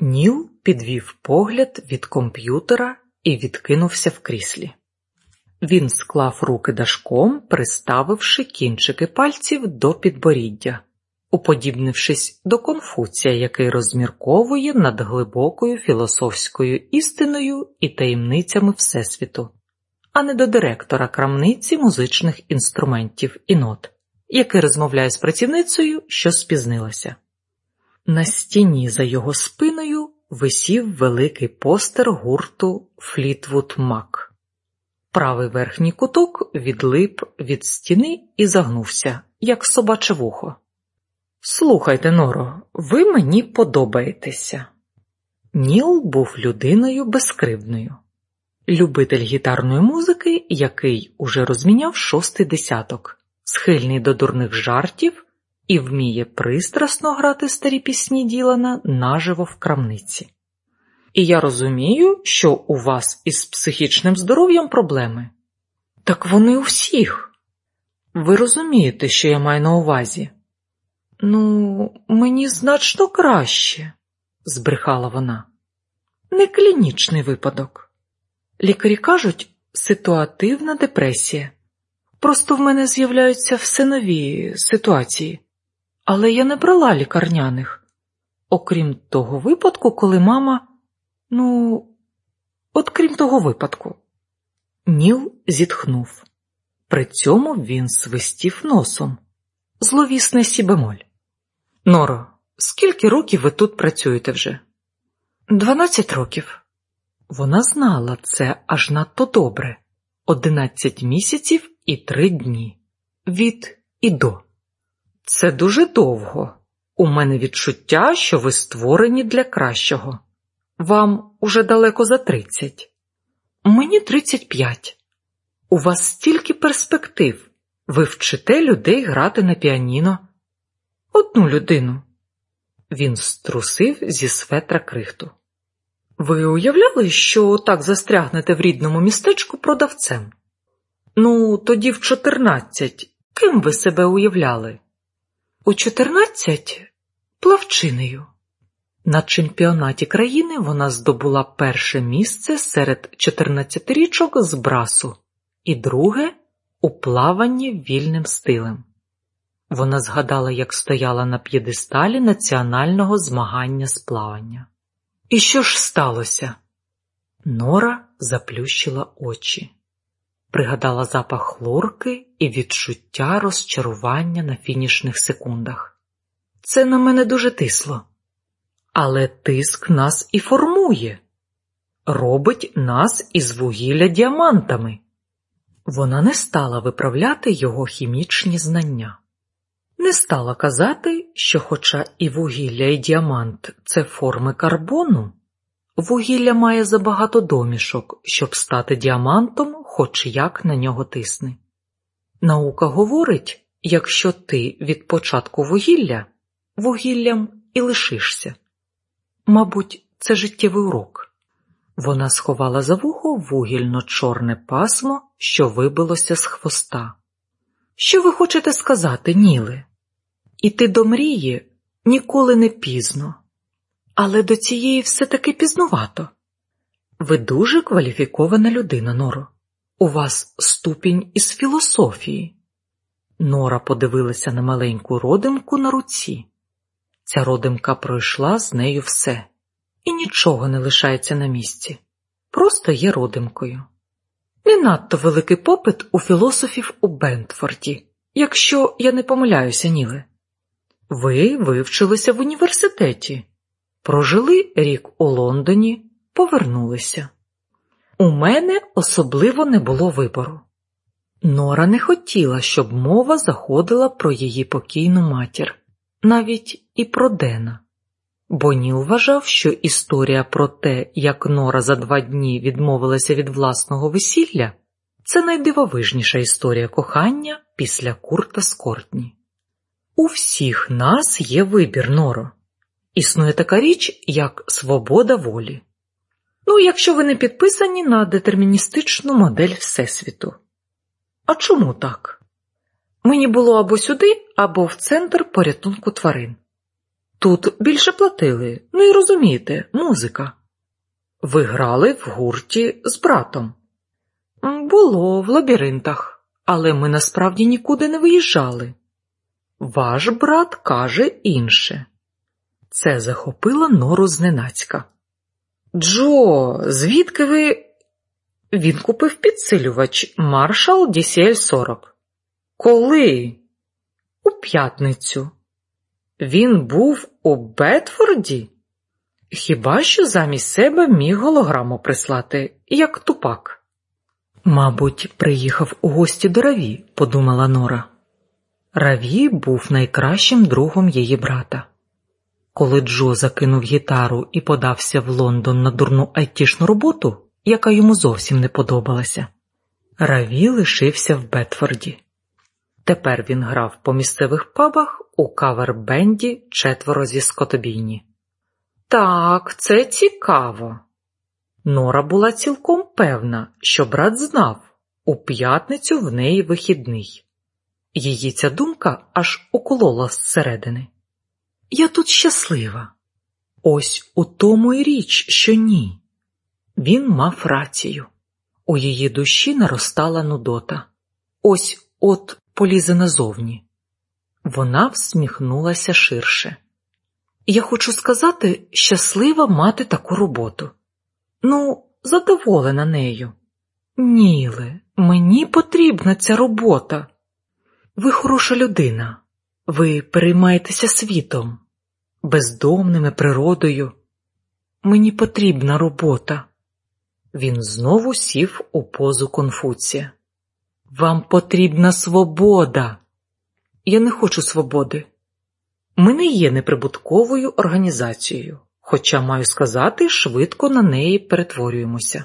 Ніл підвів погляд від комп'ютера і відкинувся в кріслі. Він склав руки дашком, приставивши кінчики пальців до підборіддя, уподібнившись до Конфуція, який розмірковує над глибокою філософською істиною і таємницями Всесвіту, а не до директора крамниці музичних інструментів і нот, який розмовляє з працівницею, що спізнилася. На стіні за його спиною висів великий постер гурту Флітвуд Мак. Правий верхній куток відлип від стіни і загнувся, як собаче вухо. Слухайте, Норо, ви мені подобаєтеся. Ніл був людиною безкривдною, любитель гітарної музики, який уже розміняв шостий десяток, схильний до дурних жартів і вміє пристрасно грати старі пісні Ділана наживо в крамниці. І я розумію, що у вас із психічним здоров'ям проблеми. Так вони у всіх. Ви розумієте, що я маю на увазі? Ну, мені значно краще, збрехала вона. Не клінічний випадок. Лікарі кажуть, ситуативна депресія. Просто в мене з'являються все нові ситуації, але я не брала лікарняних. Окрім того випадку, коли мама. Ну, от крім того випадку, Ніл зітхнув. При цьому він свистів носом. Зловісне сібемоль. Норо, скільки років ви тут працюєте вже? Дванадцять років. Вона знала це аж надто добре. Одинадцять місяців і три дні. Від і до. Це дуже довго. У мене відчуття, що ви створені для кращого. Вам уже далеко за тридцять. Мені тридцять п'ять. У вас стільки перспектив. Ви вчите людей грати на піаніно. Одну людину. Він струсив зі светра крихту. Ви уявляли, що так застрягнете в рідному містечку продавцем? Ну, тоді в чотирнадцять. Ким ви себе уявляли? У чотирнадцять плавчинею. На чемпіонаті країни вона здобула перше місце серед 14-річок з брасу і друге у плаванні вільним стилем. Вона згадала, як стояла на п'єдесталі національного змагання з плавання. І що ж сталося? Нора заплющила очі, пригадала запах хлорки і відчуття розчарування на фінішних секундах. Це на мене дуже тисло. Але тиск нас і формує, робить нас із вугілля діамантами. Вона не стала виправляти його хімічні знання, не стала казати, що, хоча і вугілля, і діамант це форми карбону, вугілля має забагато домішок, щоб стати діамантом, хоч як на нього тисне. Наука говорить, якщо ти від початку вугілля, вугіллям і лишишся. Мабуть, це життєвий урок. Вона сховала за вухо вугільно-чорне пасмо, що вибилося з хвоста. Що ви хочете сказати, Ніле? Іти до мрії ніколи не пізно, але до цієї все таки пізнувато. Ви дуже кваліфікована людина, Норо. У вас ступінь із філософії. Нора подивилася на маленьку родимку на руці. Ця родимка пройшла з нею все, і нічого не лишається на місці, просто є родимкою. Не надто великий попит у філософів у Бентфорді, якщо я не помиляюся, Ніле. Ви вивчилися в університеті, прожили рік у Лондоні, повернулися. У мене особливо не було вибору. Нора не хотіла, щоб мова заходила про її покійну матір навіть і про Дена. бо Ніл вважав, що історія про те, як Нора за два дні відмовилася від власного весілля, це найдивовижніша історія кохання після Курта Скортні. У всіх нас є вибір, Норо. Існує така річ, як свобода волі. Ну, якщо ви не підписані на детерміністичну модель Всесвіту. А чому так? Мені було або сюди, або в центр порятунку тварин. Тут більше платили, ну і розумієте, музика. Ви грали в гурті з братом? Було в лабіринтах, але ми насправді нікуди не виїжджали. Ваш брат каже інше. Це захопила нору зненацька. Джо, звідки ви? Він купив підсилювач Marshall DCL 40. Коли? У п'ятницю. Він був у Бетфорді? Хіба що замість себе міг голограму прислати, як тупак? Мабуть, приїхав у гості до Раві, подумала Нора. Раві був найкращим другом її брата. Коли Джо закинув гітару і подався в Лондон на дурну айтішну роботу, яка йому зовсім не подобалася, Раві лишився в Бетфорді. Тепер він грав по місцевих пабах у кавер-бенді четверо зі скотобійні. Так, це цікаво. Нора була цілком певна, що брат знав у п'ятницю в неї вихідний. Її ця думка аж уколола зсередини. Я тут щаслива. Ось у тому й річ, що ні. Він мав рацію. У її душі наростала нудота. Ось от полізе назовні. Вона всміхнулася ширше. Я хочу сказати, щаслива мати таку роботу. Ну, задоволена нею. Ніле, мені потрібна ця робота. Ви хороша людина, ви переймаєтеся світом, бездомними природою. Мені потрібна робота. Він знову сів у позу Конфуція. Вам потрібна свобода. Я не хочу свободи. Ми не є неприбутковою організацією, хоча маю сказати, швидко на неї перетворюємося.